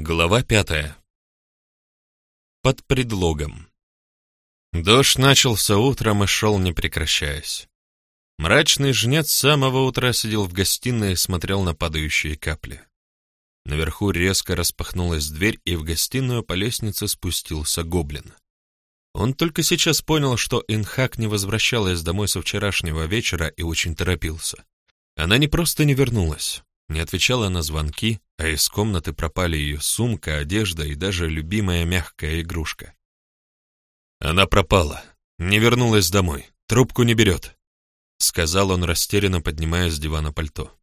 Глава пятая. Под предлогом. Дождь начался утром и шел не прекращаясь. Мрачный жнец с самого утра сидел в гостиной и смотрел на падающие капли. Наверху резко распахнулась дверь, и в гостиную по лестнице спустился гоблин. Он только сейчас понял, что Инхак не возвращалась домой со вчерашнего вечера и очень торопился. Она не просто не вернулась, не отвечала на звонки, а из комнаты пропали ее сумка, одежда и даже любимая мягкая игрушка. Она пропала, не вернулась домой, трубку не берет, сказал он растерянно, поднимая с дивана пальто.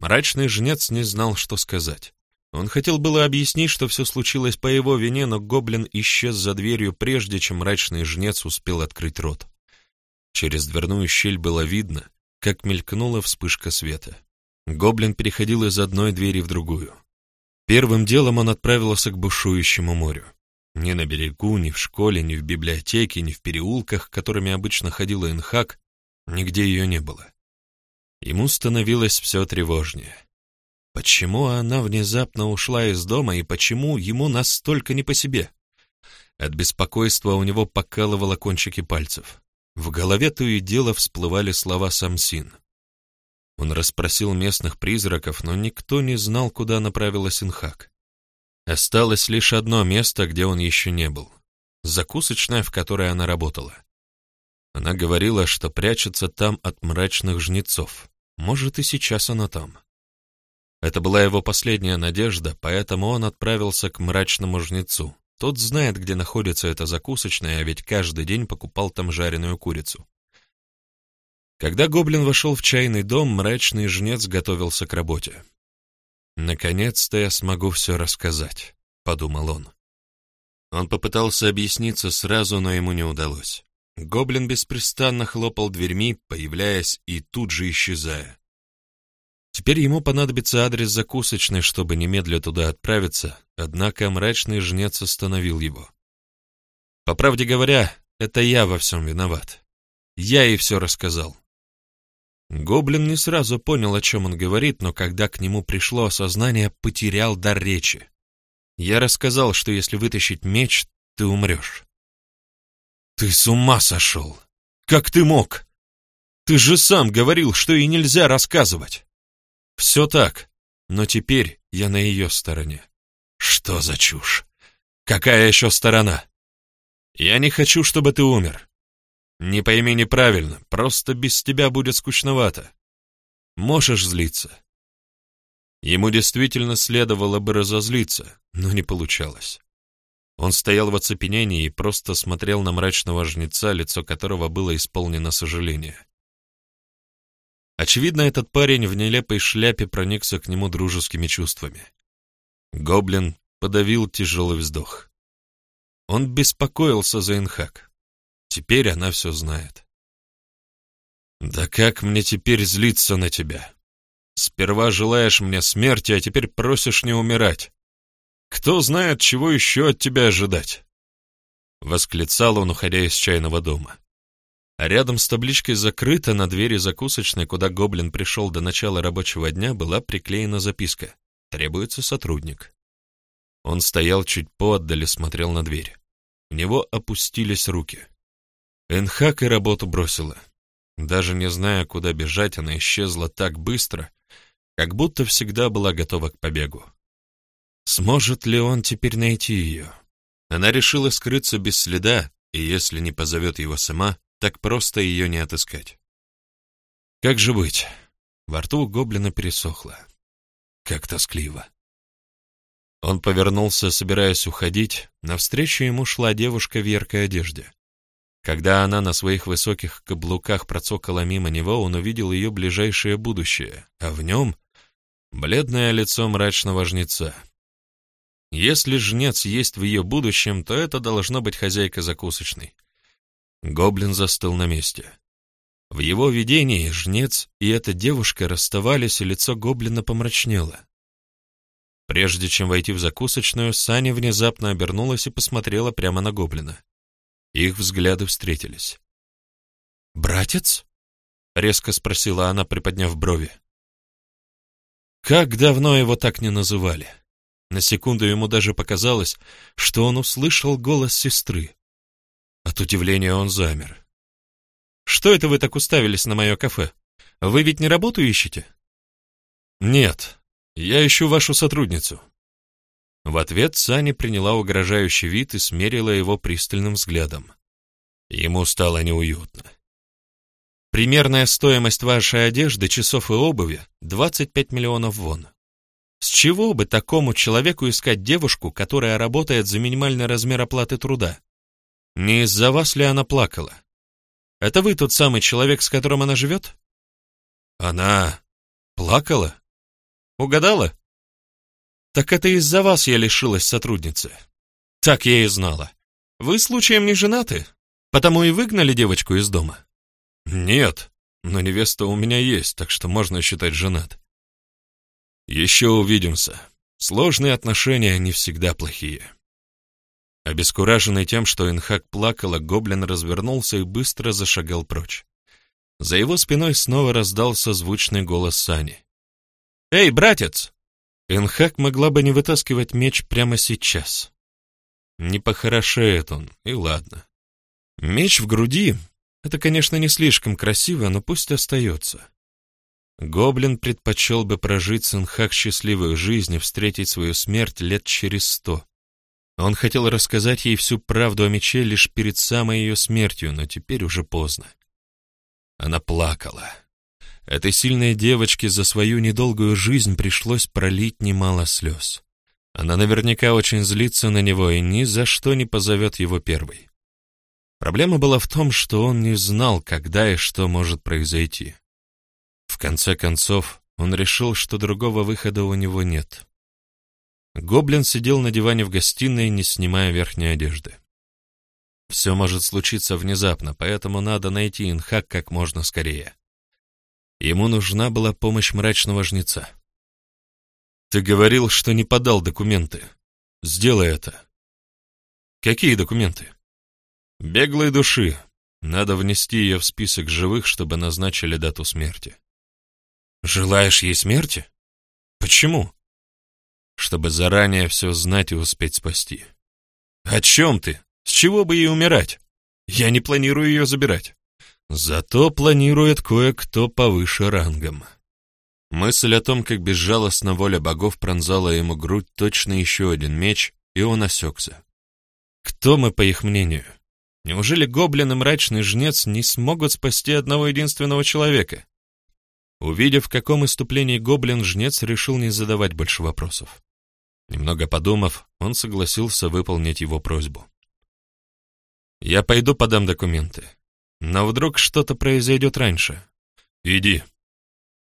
Мрачный жнец не знал, что сказать. Он хотел было объяснить, что все случилось по его вине, но гоблин исчез за дверью, прежде чем мрачный жнец успел открыть рот. Через дверную щель было видно, как мелькнула вспышка света. Гоблин переходил из одной двери в другую. Первым делом он отправился к бушующему морю. Ни на берегу, ни в школе, ни в библиотеке, ни в переулках, которыми обычно ходила Инхак, нигде ее не было. Ему становилось все тревожнее. Почему она внезапно ушла из дома и почему ему настолько не по себе? От беспокойства у него покалывало кончики пальцев. В голове то и дело всплывали слова Самсин. Он расспросил местных призраков, но никто не знал, куда направилась Инхак. Осталось лишь одно место, где он еще не был. Закусочная, в которой она работала. Она говорила, что прячется там от мрачных жнецов. Может, и сейчас она там. Это была его последняя надежда, поэтому он отправился к мрачному жнецу. Тот знает, где находится эта закусочная, а ведь каждый день покупал там жареную курицу. Когда гоблин вошел в чайный дом, мрачный жнец готовился к работе. «Наконец-то я смогу все рассказать», — подумал он. Он попытался объясниться сразу, но ему не удалось. Гоблин беспрестанно хлопал дверьми, появляясь и тут же исчезая. Теперь ему понадобится адрес закусочной, чтобы немедля туда отправиться, однако мрачный жнец остановил его. По правде говоря, это я во всем виноват. Я ей все рассказал. Гоблин не сразу понял, о чем он говорит, но когда к нему пришло осознание, потерял дар речи. Я рассказал, что если вытащить меч, ты умрешь. Ты с ума сошел! Как ты мог? Ты же сам говорил, что и нельзя рассказывать. Все так, но теперь я на ее стороне. Что за чушь? Какая еще сторона? Я не хочу, чтобы ты умер. Не пойми неправильно, просто без тебя будет скучновато. Можешь злиться. Ему действительно следовало бы разозлиться, но не получалось. Он стоял в оцепенении и просто смотрел на мрачного жнеца, лицо которого было исполнено сожаления. Очевидно, этот парень в нелепой шляпе проникся к нему дружескими чувствами. Гоблин подавил тяжелый вздох. Он беспокоился за Инхак. Теперь она все знает. Да как мне теперь злиться на тебя? Сперва желаешь мне смерти, а теперь просишь не умирать. Кто знает, чего еще от тебя ожидать? Восклицал он, уходя из чайного дома. А рядом с табличкой «Закрыто» на двери закусочной, куда гоблин пришел до начала рабочего дня, была приклеена записка «Требуется сотрудник». Он стоял чуть поотдали, смотрел на дверь. У него опустились руки. Энхак и работу бросила. Даже не зная, куда бежать, она исчезла так быстро, как будто всегда была готова к побегу. Сможет ли он теперь найти ее? Она решила скрыться без следа, и если не позовет его сама, так просто ее не отыскать. Как же быть? Во рту гоблина пересохло. Как тоскливо. Он повернулся, собираясь уходить. Навстречу ему шла девушка в яркой одежде. Когда она на своих высоких каблуках процокала мимо него, он увидел ее ближайшее будущее, а в нем — бледное лицо мрачного жнеца. Если жнец есть в ее будущем, то это должно быть хозяйка закусочной. Гоблин застыл на месте. В его видении жнец и эта девушка расставались, и лицо гоблина помрачнело. Прежде чем войти в закусочную, Саня внезапно обернулась и посмотрела прямо на гоблина. Их взгляды встретились. «Братец?» — резко спросила она, приподняв брови. Как давно его так не называли? На секунду ему даже показалось, что он услышал голос сестры. От удивления он замер. «Что это вы так уставились на мое кафе? Вы ведь не работу ищете?» «Нет, я ищу вашу сотрудницу». В ответ Саня приняла угрожающий вид и смерила его пристальным взглядом. Ему стало неуютно. Примерная стоимость вашей одежды, часов и обуви — 25 миллионов вон. С чего бы такому человеку искать девушку, которая работает за минимальный размер оплаты труда? Не из-за вас ли она плакала? Это вы тот самый человек, с которым она живет? Она плакала? Угадала? Так это из-за вас я лишилась сотрудницы. Так я и знала. Вы случаем не женаты? Потому и выгнали девочку из дома? Нет, но невеста у меня есть, так что можно считать женат. Еще увидимся. Сложные отношения не всегда плохие. Обескураженный тем, что Инхак плакала, гоблин развернулся и быстро зашагал прочь. За его спиной снова раздался звучный голос Сани. «Эй, братец!» Инхак могла бы не вытаскивать меч прямо сейчас. Не похорошеет он, и ладно. Меч в груди — это, конечно, не слишком красиво, но пусть остается. Гоблин предпочел бы прожить с Инхак счастливую жизнь и встретить свою смерть лет через сто. Он хотел рассказать ей всю правду о мече лишь перед самой ее смертью, но теперь уже поздно. Она плакала. Этой сильной девочке за свою недолгую жизнь пришлось пролить немало слез. Она наверняка очень злится на него и ни за что не позовет его первой. Проблема была в том, что он не знал, когда и что может произойти. В конце концов, он решил, что другого выхода у него нет. Гоблин сидел на диване в гостиной, не снимая верхней одежды. Все может случиться внезапно, поэтому надо найти Инхак как можно скорее. Ему нужна была помощь мрачного жнеца. «Ты говорил, что не подал документы. Сделай это». «Какие документы?» «Беглой души. Надо внести ее в список живых, чтобы назначили дату смерти». Желаешь ей смерти? Почему? Чтобы заранее все знать и успеть спасти. О чем ты? С чего бы ей умирать? Я не планирую ее забирать. Зато планирует кое-кто повыше рангом. Мысль о том, как безжалостно воля богов пронзала ему грудь, точно еще один меч, и он осекся. Кто мы, по их мнению? Неужели гоблин и мрачный жнец не смогут спасти одного единственного человека? Увидев, в каком иступлении гоблин, жнец решил не задавать больше вопросов. Немного подумав, он согласился выполнить его просьбу. «Я пойду подам документы. Но вдруг что-то произойдет раньше. Иди.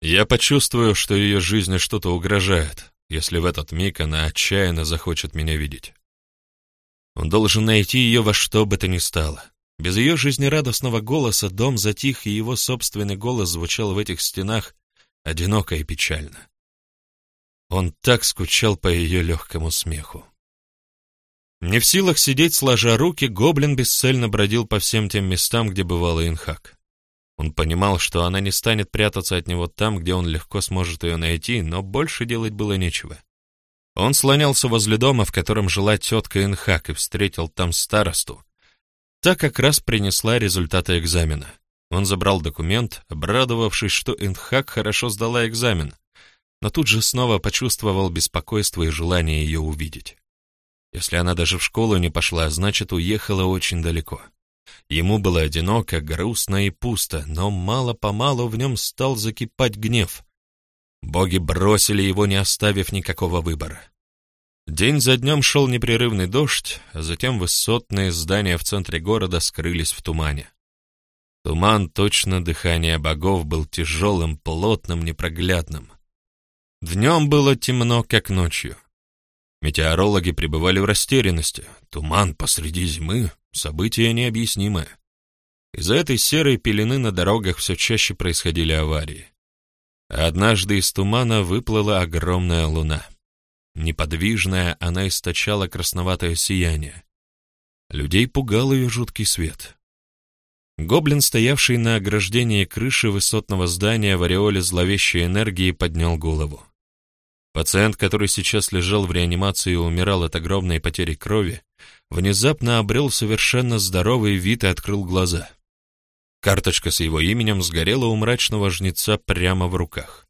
Я почувствую, что ее жизни что-то угрожает, если в этот миг она отчаянно захочет меня видеть. Он должен найти ее во что бы то ни стало. Без ее жизнерадостного голоса дом затих, и его собственный голос звучал в этих стенах одиноко и печально. Он так скучал по ее легкому смеху. Не в силах сидеть сложа руки, гоблин бесцельно бродил по всем тем местам, где бывала Инхак. Он понимал, что она не станет прятаться от него там, где он легко сможет ее найти, но больше делать было нечего. Он слонялся возле дома, в котором жила тетка Инхак, и встретил там старосту, Та как раз принесла результаты экзамена. Он забрал документ, обрадовавшись, что Эндхак хорошо сдала экзамен, но тут же снова почувствовал беспокойство и желание ее увидеть. Если она даже в школу не пошла, значит, уехала очень далеко. Ему было одиноко, грустно и пусто, но мало-помалу в нем стал закипать гнев. Боги бросили его, не оставив никакого выбора. День за днем шел непрерывный дождь, а затем высотные здания в центре города скрылись в тумане. Туман, точно дыхание богов, был тяжелым, плотным, непроглядным. Днем было темно, как ночью. Метеорологи пребывали в растерянности. Туман посреди зимы — событие необъяснимое. Из-за этой серой пелены на дорогах все чаще происходили аварии. однажды из тумана выплыла огромная луна — Неподвижная, она источала красноватое сияние. Людей пугал ее жуткий свет. Гоблин, стоявший на ограждении крыши высотного здания в ореоле зловещей энергии, поднял голову. Пациент, который сейчас лежал в реанимации и умирал от огромной потери крови, внезапно обрел совершенно здоровый вид и открыл глаза. Карточка с его именем сгорела у мрачного жнеца прямо в руках.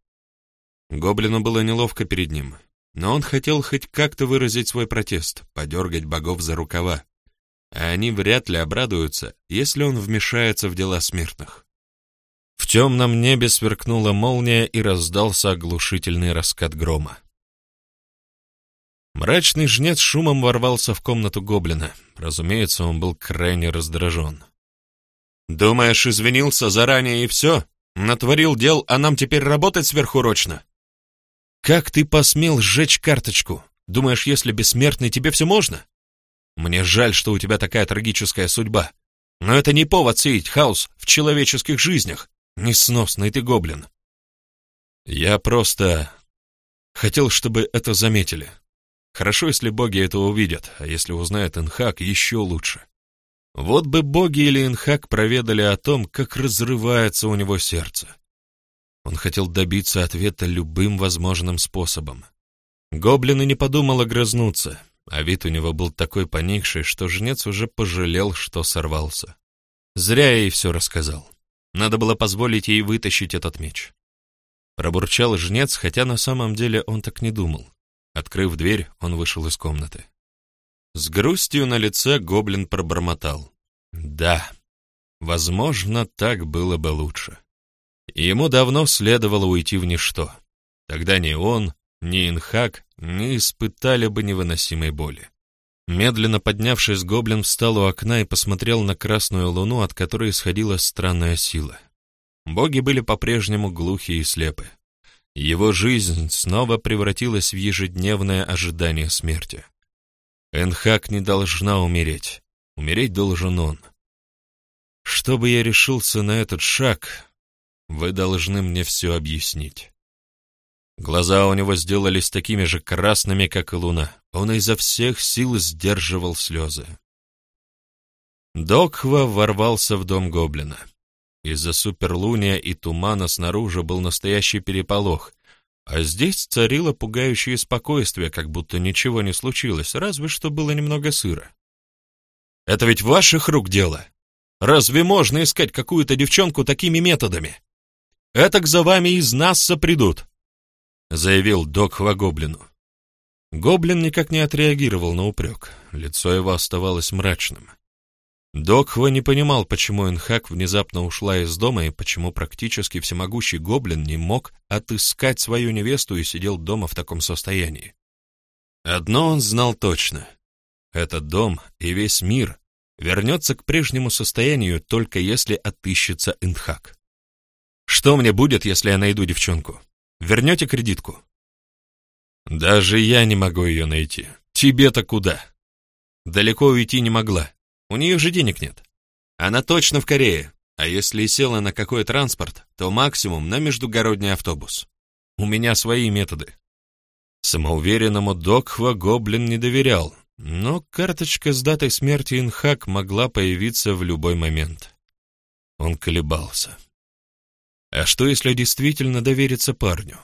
Гоблину было неловко перед ним, но он хотел хоть как-то выразить свой протест, подергать богов за рукава, а они вряд ли обрадуются, если он вмешается в дела смертных. Темном небе сверкнула молния и раздался оглушительный раскат грома. Мрачный жнец шумом ворвался в комнату гоблина. Разумеется, он был крайне раздражен. «Думаешь, извинился заранее и все? Натворил дел, а нам теперь работать сверхурочно?» «Как ты посмел сжечь карточку? Думаешь, если бессмертный, тебе все можно?» «Мне жаль, что у тебя такая трагическая судьба. Но это не повод сеять хаос в человеческих жизнях. Несносный ты гоблин. Я просто хотел, чтобы это заметили. Хорошо, если боги это увидят, а если узнает Инхак, еще лучше. Вот бы боги или Инхак проведали о том, как разрывается у него сердце. Он хотел добиться ответа любым возможным способом. Гоблин и не подумал огрызнуться, а вид у него был такой поникший, что жнец уже пожалел, что сорвался. Зря я ей все рассказал. Надо было позволить ей вытащить этот меч. Пробурчал жнец, хотя на самом деле он так не думал. Открыв дверь, он вышел из комнаты. С грустью на лице гоблин пробормотал. Да, возможно, так было бы лучше. ему давно следовало уйти в ничто. Тогда ни он, ни Инхак не испытали бы невыносимой боли. Медленно поднявшись, гоблин встал у окна и посмотрел на красную луну, от которой исходила странная сила. Боги были по-прежнему глухи и слепы. Его жизнь снова превратилась в ежедневное ожидание смерти. Энхак не должна умереть. Умереть должен он. Чтобы я решился на этот шаг, вы должны мне все объяснить. Глаза у него сделались такими же красными, как и луна. Он изо всех сил сдерживал слезы. Докхва ворвался в дом гоблина. Из-за суперлуния и тумана снаружи был настоящий переполох, а здесь царило пугающее спокойствие, как будто ничего не случилось, разве что было немного сыро. «Это ведь ваших рук дело! Разве можно искать какую-то девчонку такими методами? Этак за вами из нас придут!» Заявил Докхва гоблину. Гоблин никак не отреагировал на упрек, лицо его оставалось мрачным. Докхва не понимал, почему Энхак внезапно ушла из дома и почему практически всемогущий гоблин не мог отыскать свою невесту и сидел дома в таком состоянии. Одно он знал точно. Этот дом и весь мир вернется к прежнему состоянию, только если отыщется Энхак. Что мне будет, если я найду девчонку? Вернете кредитку?» «Даже я не могу ее найти. Тебе-то куда?» «Далеко уйти не могла. У нее же денег нет. Она точно в Корее, а если села на какой транспорт, то максимум на междугородний автобус. У меня свои методы». Самоуверенному Докхва Гоблин не доверял, но карточка с датой смерти Инхак могла появиться в любой момент. Он колебался. А что, если действительно довериться парню?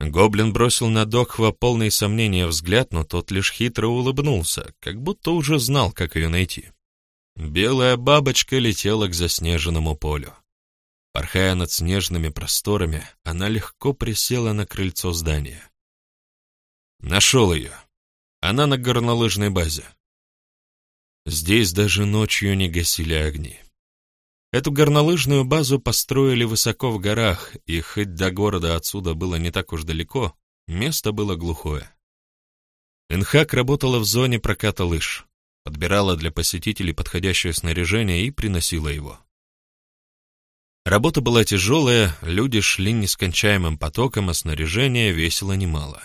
Гоблин бросил на Докхва полный сомнения взгляд, но тот лишь хитро улыбнулся, как будто уже знал, как ее найти. Белая бабочка летела к заснеженному полю. Порхая над снежными просторами, она легко присела на крыльцо здания. Нашел ее. Она на горнолыжной базе. Здесь даже ночью не гасили огни. Эту горнолыжную базу построили высоко в горах, и хоть до города отсюда было не так уж далеко, место было глухое. Инхак работала в зоне проката лыж, подбирала для посетителей подходящее снаряжение и приносила его. Работа была тяжелая, люди шли нескончаемым потоком, а снаряжение весило немало.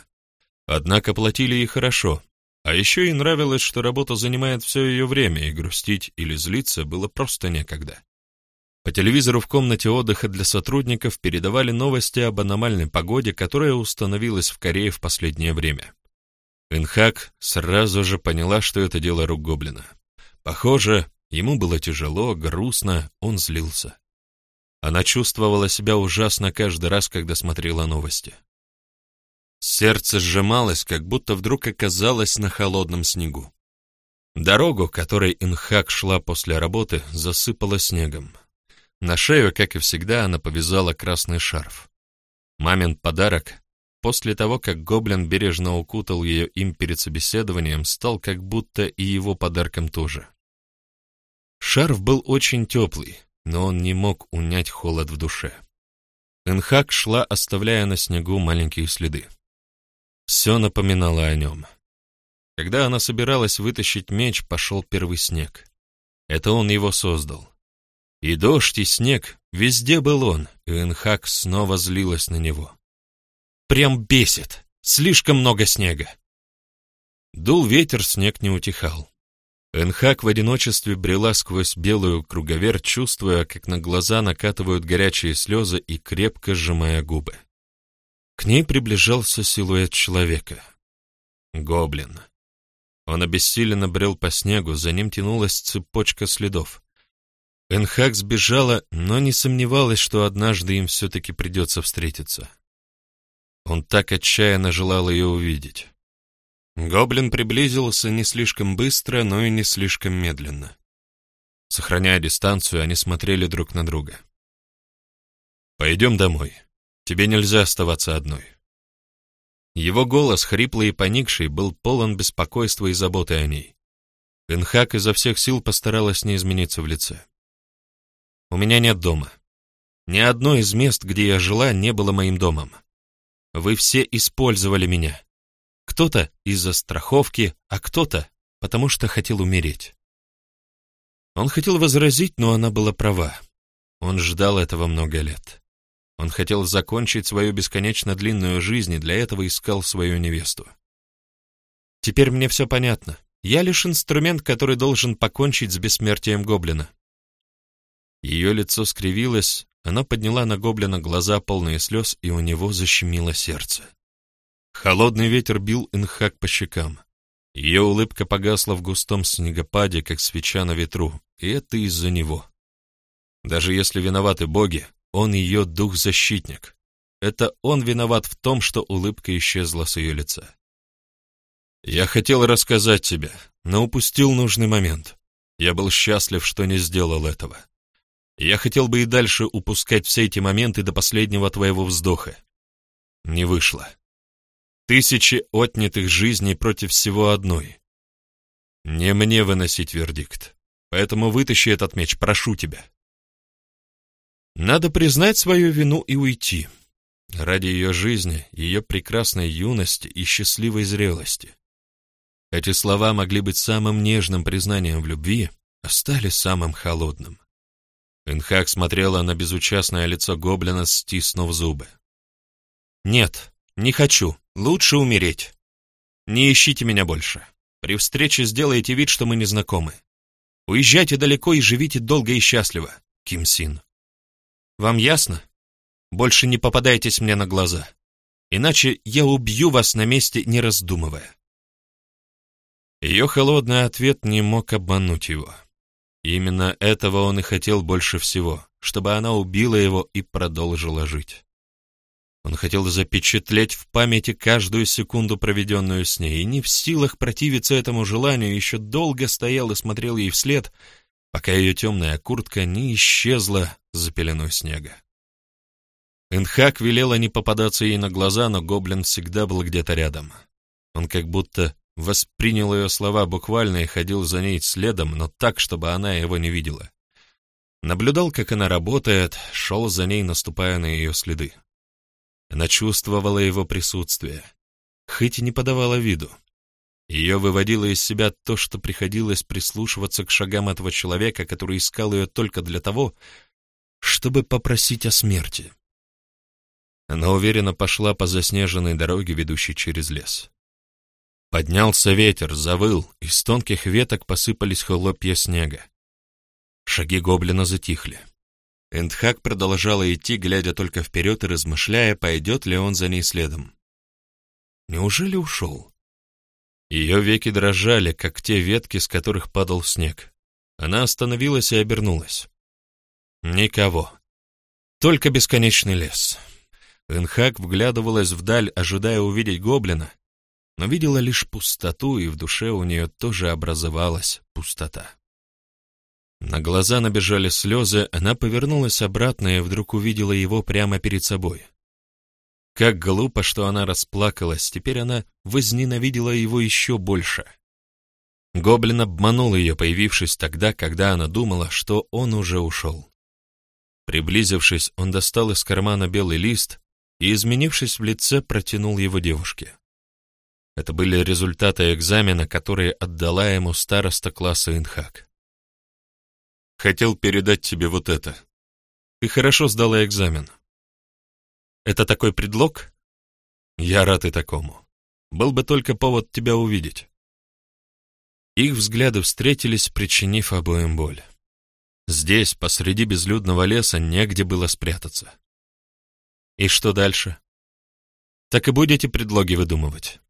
Однако платили и хорошо, а еще ей нравилось, что работа занимает все ее время, и грустить или злиться было просто некогда. По телевизору в комнате отдыха для сотрудников передавали новости об аномальной погоде, которая установилась в Корее в последнее время. Инхак сразу же поняла, что это дело рук гоблина. Похоже, ему было тяжело, грустно, он злился. Она чувствовала себя ужасно каждый раз, когда смотрела новости. Сердце сжималось, как будто вдруг оказалось на холодном снегу. Дорогу, которой Инхак шла после работы, засыпала снегом. На шею, как и всегда, она повязала красный шарф. Мамин подарок, после того, как гоблин бережно укутал ее им перед собеседованием, стал как будто и его подарком тоже. Шарф был очень теплый, но он не мог унять холод в душе. Энхак шла, оставляя на снегу маленькие следы. Все напоминало о нем. Когда она собиралась вытащить меч, пошел первый снег. Это он его создал. И дождь, и снег, везде был он, и Энхак снова злилась на него. Прям бесит, слишком много снега. Дул ветер, снег не утихал. Энхак в одиночестве брела сквозь белую круговерть, чувствуя, как на глаза накатывают горячие слезы и крепко сжимая губы. К ней приближался силуэт человека. Гоблин. Он обессиленно брел по снегу, за ним тянулась цепочка следов. Энхак сбежала, но не сомневалась, что однажды им все-таки придется встретиться. Он так отчаянно желал ее увидеть. Гоблин приблизился не слишком быстро, но и не слишком медленно. Сохраняя дистанцию, они смотрели друг на друга. «Пойдем домой. Тебе нельзя оставаться одной». Его голос, хриплый и поникший, был полон беспокойства и заботы о ней. Энхак изо всех сил постаралась не измениться в лице. «У меня нет дома. Ни одно из мест, где я жила, не было моим домом. Вы все использовали меня. Кто-то из-за страховки, а кто-то потому что хотел умереть. Он хотел возразить, но она была права. Он ждал этого много лет. Он хотел закончить свою бесконечно длинную жизнь и для этого искал свою невесту. Теперь мне все понятно. Я лишь инструмент, который должен покончить с бессмертием гоблина. Ее лицо скривилось, она подняла на гоблина глаза, полные слез, и у него защемило сердце. Холодный ветер бил Инхак по щекам. Ее улыбка погасла в густом снегопаде, как свеча на ветру, и это из-за него. Даже если виноваты боги, он ее дух-защитник. Это он виноват в том, что улыбка исчезла с ее лица. Я хотел рассказать тебе, но упустил нужный момент. Я был счастлив, что не сделал этого. Я хотел бы и дальше упускать все эти моменты до последнего твоего вздоха. Не вышло. Тысячи отнятых жизней против всего одной. Не мне выносить вердикт. Поэтому вытащи этот меч, прошу тебя. Надо признать свою вину и уйти. Ради ее жизни, ее прекрасной юности и счастливой зрелости. Эти слова могли быть самым нежным признанием в любви, а стали самым холодным. Энхак смотрела на безучастное лицо гоблина, стиснув зубы. «Нет, не хочу. Лучше умереть. Не ищите меня больше. При встрече сделайте вид, что мы не знакомы. Уезжайте далеко и живите долго и счастливо, Ким Син. Вам ясно? Больше не попадайтесь мне на глаза. Иначе я убью вас на месте, не раздумывая». Ее холодный ответ не мог обмануть его. Именно этого он и хотел больше всего, чтобы она убила его и продолжила жить. Он хотел запечатлеть в памяти каждую секунду, проведенную с ней, и не в силах противиться этому желанию, еще долго стоял и смотрел ей вслед, пока ее темная куртка не исчезла за пеленой снега. Энхак велела не попадаться ей на глаза, но гоблин всегда был где-то рядом. Он как будто воспринял ее слова буквально и ходил за ней следом, но так, чтобы она его не видела. Наблюдал, как она работает, шел за ней, наступая на ее следы. Она чувствовала его присутствие, хоть и не подавала виду. Ее выводило из себя то, что приходилось прислушиваться к шагам этого человека, который искал ее только для того, чтобы попросить о смерти. Она уверенно пошла по заснеженной дороге, ведущей через лес. Поднялся ветер, завыл, из тонких веток посыпались хлопья снега. Шаги гоблина затихли. Эндхак продолжала идти, глядя только вперед и размышляя, пойдет ли он за ней следом. Неужели ушел? Ее веки дрожали, как те ветки, с которых падал снег. Она остановилась и обернулась. Никого. Только бесконечный лес. Энхак вглядывалась вдаль, ожидая увидеть гоблина, но видела лишь пустоту, и в душе у нее тоже образовалась пустота. На глаза набежали слезы, она повернулась обратно и вдруг увидела его прямо перед собой. Как глупо, что она расплакалась, теперь она возненавидела его еще больше. Гоблин обманул ее, появившись тогда, когда она думала, что он уже ушел. Приблизившись, он достал из кармана белый лист и, изменившись в лице, протянул его девушке. Это были результаты экзамена, которые отдала ему староста класса Инхак. Хотел передать тебе вот это. Ты хорошо сдала экзамен. Это такой предлог? Я рад и такому. Был бы только повод тебя увидеть. Их взгляды встретились, причинив обоим боль. Здесь, посреди безлюдного леса, негде было спрятаться. И что дальше? Так и будете предлоги выдумывать.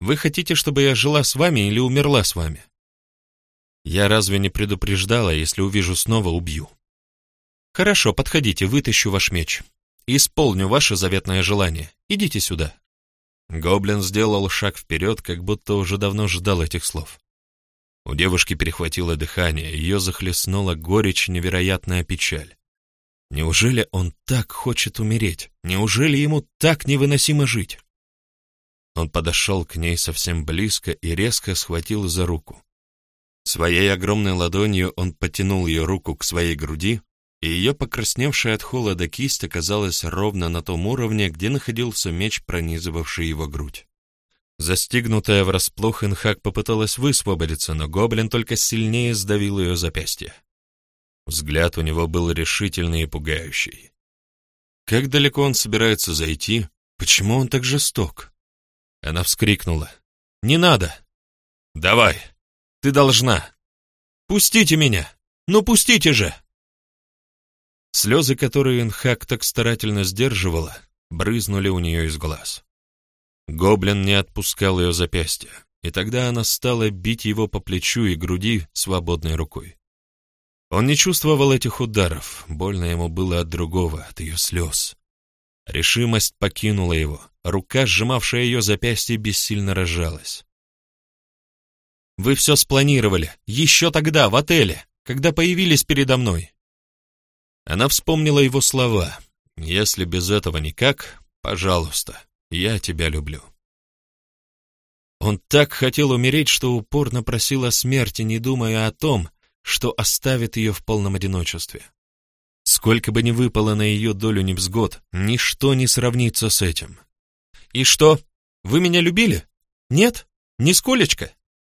Вы хотите, чтобы я жила с вами или умерла с вами? Я разве не предупреждала, если увижу снова, убью? Хорошо, подходите, вытащу ваш меч. Исполню ваше заветное желание. Идите сюда. Гоблин сделал шаг вперед, как будто уже давно ждал этих слов. У девушки перехватило дыхание, ее захлестнула горечь невероятная печаль. Неужели он так хочет умереть? Неужели ему так невыносимо жить? Он подошел к ней совсем близко и резко схватил за руку. Своей огромной ладонью он потянул ее руку к своей груди, и ее покрасневшая от холода кисть оказалась ровно на том уровне, где находился меч, пронизывавший его грудь. Застигнутая врасплох, Инхак попыталась высвободиться, но гоблин только сильнее сдавил ее запястье. Взгляд у него был решительный и пугающий. Как далеко он собирается зайти? Почему он так жесток? Она вскрикнула. «Не надо!» «Давай!» Ты должна. Пустите меня! Ну пустите же!» Слезы, которые Инхак так старательно сдерживала, брызнули у нее из глаз. Гоблин не отпускал ее запястья, и тогда она стала бить его по плечу и груди свободной рукой. Он не чувствовал этих ударов, больно ему было от другого, от ее слез. Решимость покинула его, рука, сжимавшая ее запястье, бессильно разжалась. Вы все спланировали, еще тогда, в отеле, когда появились передо мной». Она вспомнила его слова. «Если без этого никак, пожалуйста, я тебя люблю». Он так хотел умереть, что упорно просил о смерти, не думая о том, что оставит ее в полном одиночестве. Сколько бы ни выпало на ее долю невзгод, ничто не сравнится с этим. «И что, вы меня любили? Нет? Нисколечко?»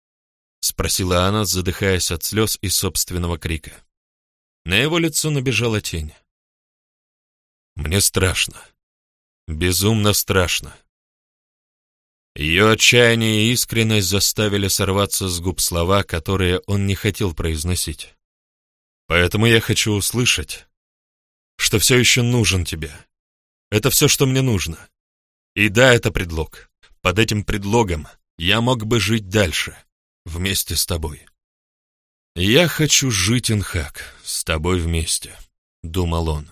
— спросила она, задыхаясь от слез и собственного крика. На его лицо набежала тень. «Мне страшно. Безумно страшно». Ее отчаяние и искренность заставили сорваться с губ слова, которые он не хотел произносить. «Поэтому я хочу услышать, что все еще нужен тебе. Это все, что мне нужно. И да, это предлог. Под этим предлогом я мог бы жить дальше вместе с тобой. «Я хочу жить, Инхак, с тобой вместе», — думал он.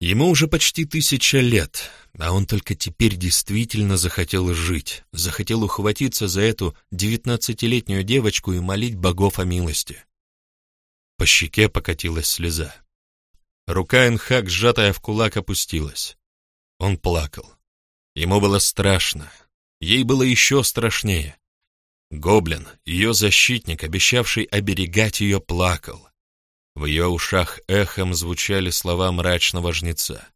Ему уже почти тысяча лет, а он только теперь действительно захотел жить, захотел ухватиться за эту девятнадцатилетнюю девочку и молить богов о милости. По щеке покатилась слеза. Рука Энхак, сжатая в кулак, опустилась. Он плакал. Ему было страшно. Ей было еще страшнее. Гоблин, ее защитник, обещавший оберегать ее, плакал. В ее ушах эхом звучали слова мрачного жнеца.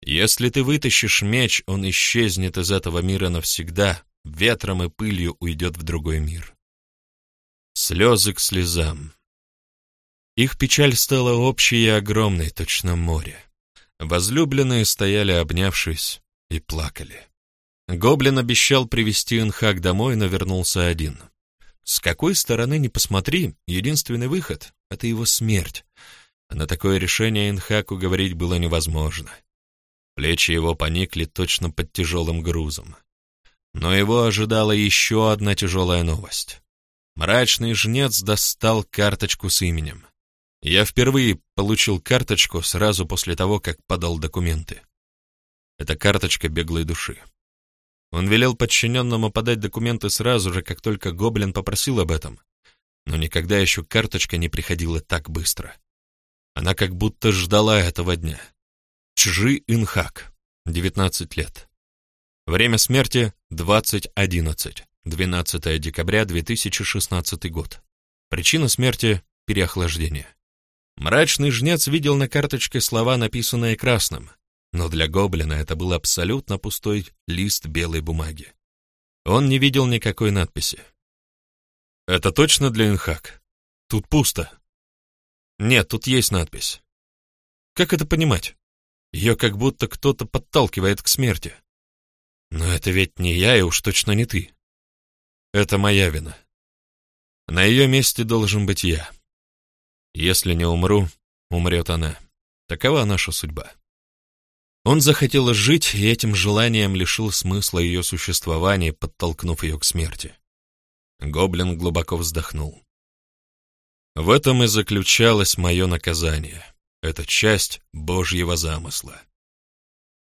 «Если ты вытащишь меч, он исчезнет из этого мира навсегда, ветром и пылью уйдет в другой мир». Слезы к слезам. Их печаль стала общей и огромной, точно море. Возлюбленные стояли, обнявшись, и плакали. Гоблин обещал привести Инхак домой, но вернулся один. С какой стороны ни посмотри, единственный выход — это его смерть. А на такое решение Инхаку говорить было невозможно. Плечи его поникли точно под тяжелым грузом. Но его ожидала еще одна тяжелая новость. Мрачный жнец достал карточку с именем. Я впервые получил карточку сразу после того, как подал документы. Это карточка беглой души. Он велел подчиненному подать документы сразу же, как только Гоблин попросил об этом. Но никогда еще карточка не приходила так быстро. Она как будто ждала этого дня. Чжи Инхак, 19 лет. Время смерти 2011, 12 декабря 2016 год. Причина смерти – переохлаждение. Мрачный жнец видел на карточке слова, написанные красным, но для гоблина это был абсолютно пустой лист белой бумаги. Он не видел никакой надписи. «Это точно для Инхак? Тут пусто». «Нет, тут есть надпись». «Как это понимать? Ее как будто кто-то подталкивает к смерти». «Но это ведь не я и уж точно не ты. Это моя вина. На ее месте должен быть я. Если не умру, умрет она. Такова наша судьба». Он захотел жить, и этим желанием лишил смысла ее существования, подтолкнув ее к смерти. Гоблин глубоко вздохнул. В этом и заключалось мое наказание. Это часть Божьего замысла.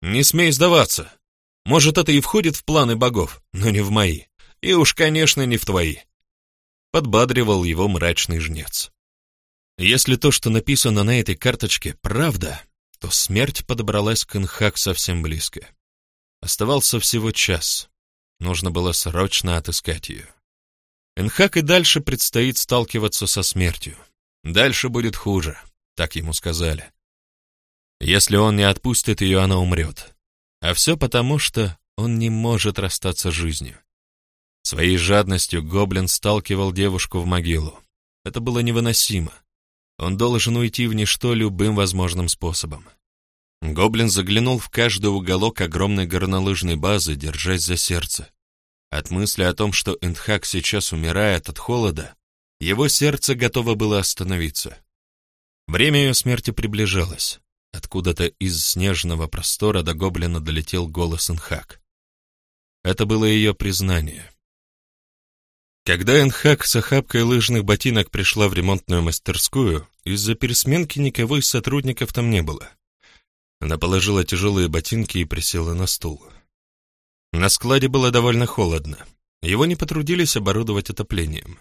Не смей сдаваться. Может, это и входит в планы богов, но не в мои. И уж, конечно, не в твои. Подбадривал его мрачный жнец. Если то, что написано на этой карточке, правда, то смерть подобралась к Инхак совсем близко. Оставался всего час. Нужно было срочно отыскать ее. Энхак и дальше предстоит сталкиваться со смертью. Дальше будет хуже, так ему сказали. Если он не отпустит ее, она умрет. А все потому, что он не может расстаться с жизнью. Своей жадностью гоблин сталкивал девушку в могилу. Это было невыносимо. Он должен уйти в ничто любым возможным способом. Гоблин заглянул в каждый уголок огромной горнолыжной базы, держась за сердце. От мысли о том, что Эндхак сейчас умирает от холода, его сердце готово было остановиться. Время ее смерти приближалось. Откуда-то из снежного простора до гоблина долетел голос Энхак. Это было ее признание. Когда Энхак с охапкой лыжных ботинок пришла в ремонтную мастерскую, из-за пересменки никого из сотрудников там не было. Она положила тяжелые ботинки и присела на стул. На складе было довольно холодно. Его не потрудились оборудовать отоплением.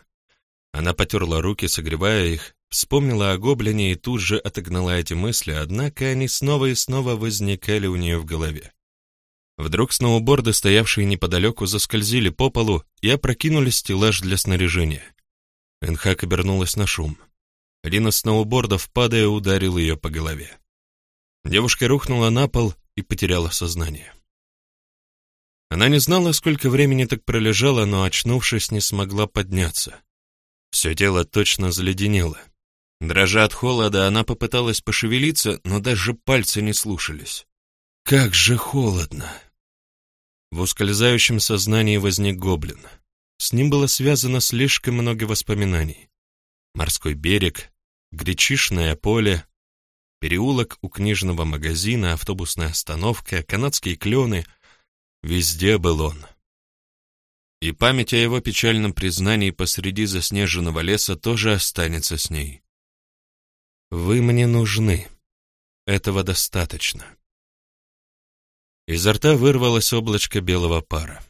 Она потерла руки, согревая их, вспомнила о гоблине и тут же отогнала эти мысли, однако они снова и снова возникали у нее в голове. Вдруг сноуборды, стоявшие неподалеку, заскользили по полу и опрокинули стеллаж для снаряжения. Энхак обернулась на шум. Один из сноубордов, падая, ударил ее по голове. Девушка рухнула на пол и потеряла сознание. Она не знала, сколько времени так пролежала, но, очнувшись, не смогла подняться. Все тело точно заледенело. Дрожа от холода, она попыталась пошевелиться, но даже пальцы не слушались. Как же холодно! В ускользающем сознании возник гоблин. С ним было связано слишком много воспоминаний. Морской берег, гречишное поле, переулок у книжного магазина, автобусная остановка, канадские клены — Везде был он. И память о его печальном признании посреди заснеженного леса тоже останется с ней. «Вы мне нужны. Этого достаточно». Изо рта вырвалось облачко белого пара.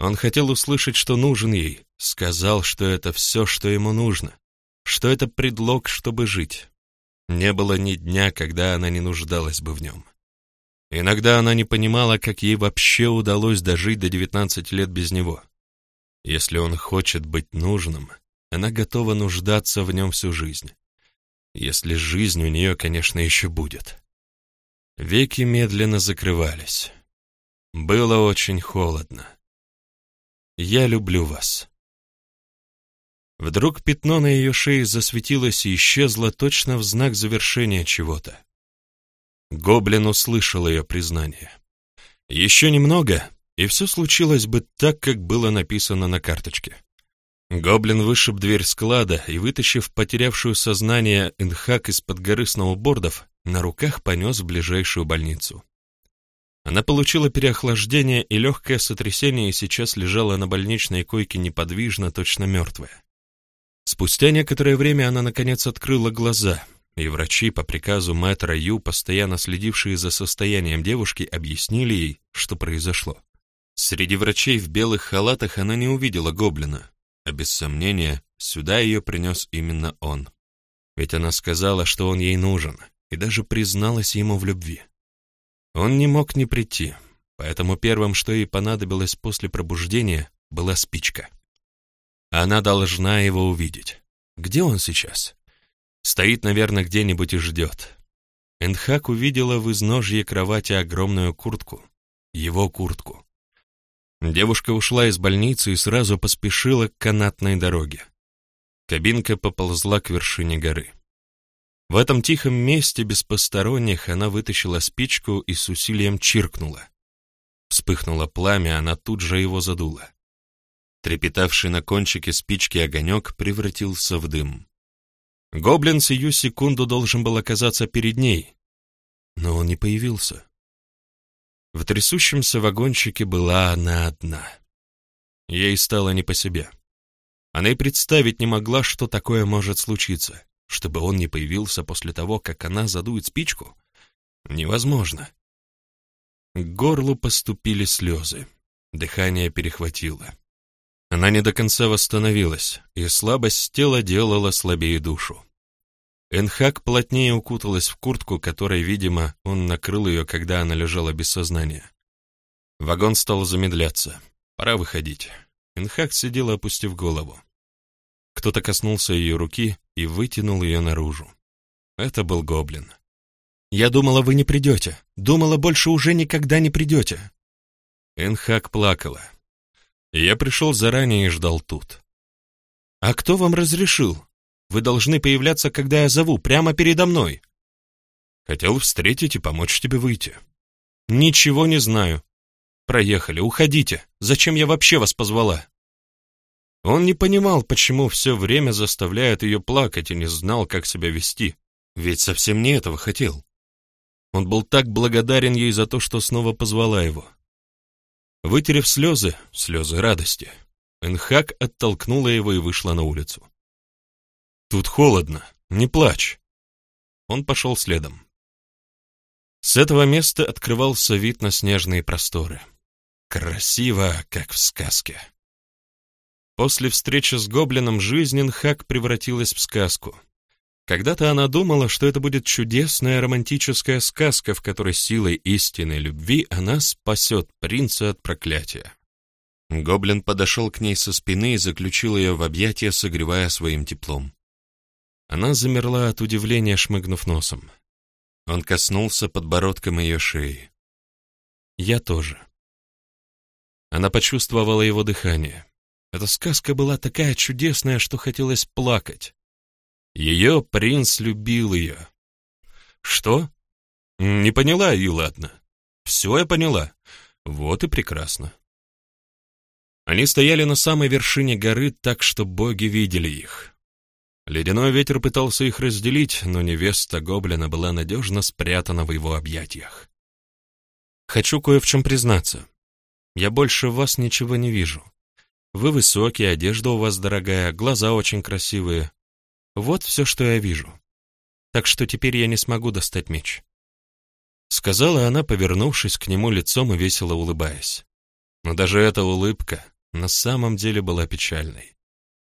Он хотел услышать, что нужен ей, сказал, что это все, что ему нужно, что это предлог, чтобы жить. Не было ни дня, когда она не нуждалась бы в нем. Иногда она не понимала, как ей вообще удалось дожить до 19 лет без него. Если он хочет быть нужным, она готова нуждаться в нем всю жизнь. Если жизнь у нее, конечно, еще будет. Веки медленно закрывались. Было очень холодно. «Я люблю вас». Вдруг пятно на ее шее засветилось и исчезло точно в знак завершения чего-то. Гоблин услышал ее признание. Еще немного, и все случилось бы так, как было написано на карточке. Гоблин вышиб дверь склада и, вытащив потерявшую сознание Инхак из-под горы сноубордов, на руках понес в ближайшую больницу. Она получила переохлаждение и легкое сотрясение и сейчас лежала на больничной койке неподвижно, точно мертвая. Спустя некоторое время она наконец открыла глаза — и врачи по приказу мэтра Ю, постоянно следившие за состоянием девушки, объяснили ей, что произошло. Среди врачей в белых халатах она не увидела гоблина, а без сомнения сюда ее принес именно он. Ведь она сказала, что он ей нужен, и даже призналась ему в любви. Он не мог не прийти, поэтому первым, что ей понадобилось после пробуждения, была спичка. Она должна его увидеть. Где он сейчас? Стоит, наверное, где-нибудь и ждет. Энхак увидела в изножье кровати огромную куртку. Его куртку. Девушка ушла из больницы и сразу поспешила к канатной дороге. Кабинка поползла к вершине горы. В этом тихом месте без посторонних она вытащила спичку и с усилием чиркнула. Вспыхнуло пламя, она тут же его задула. Трепетавший на кончике спички огонек превратился в дым. Гоблин сию секунду должен был оказаться перед ней, но он не появился. В трясущемся вагончике была она одна. Ей стало не по себе. Она и представить не могла, что такое может случиться, чтобы он не появился после того, как она задует спичку. Невозможно. К горлу поступили слезы. Дыхание перехватило. Она не до конца восстановилась, и слабость тела делала слабее душу. Энхак плотнее укуталась в куртку, которой, видимо, он накрыл ее, когда она лежала без сознания. Вагон стал замедляться. Пора выходить. Энхак сидела, опустив голову. Кто-то коснулся ее руки и вытянул ее наружу. Это был гоблин. «Я думала, вы не придете. Думала, больше уже никогда не придете». Энхак плакала. Я пришел заранее и ждал тут. «А кто вам разрешил? Вы должны появляться, когда я зову, прямо передо мной». «Хотел встретить и помочь тебе выйти». «Ничего не знаю. Проехали, уходите. Зачем я вообще вас позвала?» Он не понимал, почему все время заставляет ее плакать и не знал, как себя вести, ведь совсем не этого хотел. Он был так благодарен ей за то, что снова позвала его. Вытерев слезы, слезы радости, Энхак оттолкнула его и вышла на улицу. «Тут холодно, не плачь!» Он пошел следом. С этого места открывался вид на снежные просторы. Красиво, как в сказке. После встречи с гоблином жизнь Энхак превратилась в сказку — когда-то она думала, что это будет чудесная романтическая сказка, в которой силой истинной любви она спасет принца от проклятия. Гоблин подошел к ней со спины и заключил ее в объятия, согревая своим теплом. Она замерла от удивления, шмыгнув носом. Он коснулся подбородком ее шеи. «Я тоже». Она почувствовала его дыхание. Эта сказка была такая чудесная, что хотелось плакать. Ее принц любил ее. Что? Не поняла, и ладно. Все я поняла. Вот и прекрасно. Они стояли на самой вершине горы так, что боги видели их. Ледяной ветер пытался их разделить, но невеста гоблина была надежно спрятана в его объятиях. «Хочу кое в чем признаться. Я больше вас ничего не вижу. Вы высокие, одежда у вас дорогая, глаза очень красивые. Вот все, что я вижу. Так что теперь я не смогу достать меч. Сказала она, повернувшись к нему лицом и весело улыбаясь. Но даже эта улыбка на самом деле была печальной.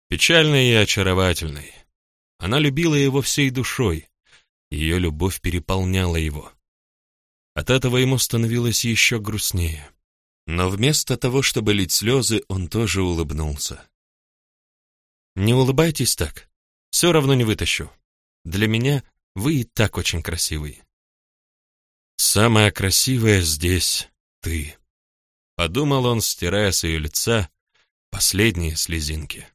Печальной и очаровательной. Она любила его всей душой. Ее любовь переполняла его. От этого ему становилось еще грустнее. Но вместо того, чтобы лить слезы, он тоже улыбнулся. «Не улыбайтесь так. Все равно не вытащу. Для меня вы и так очень красивый. Самая красивая здесь ты. Подумал он, стирая с ее лица последние слезинки.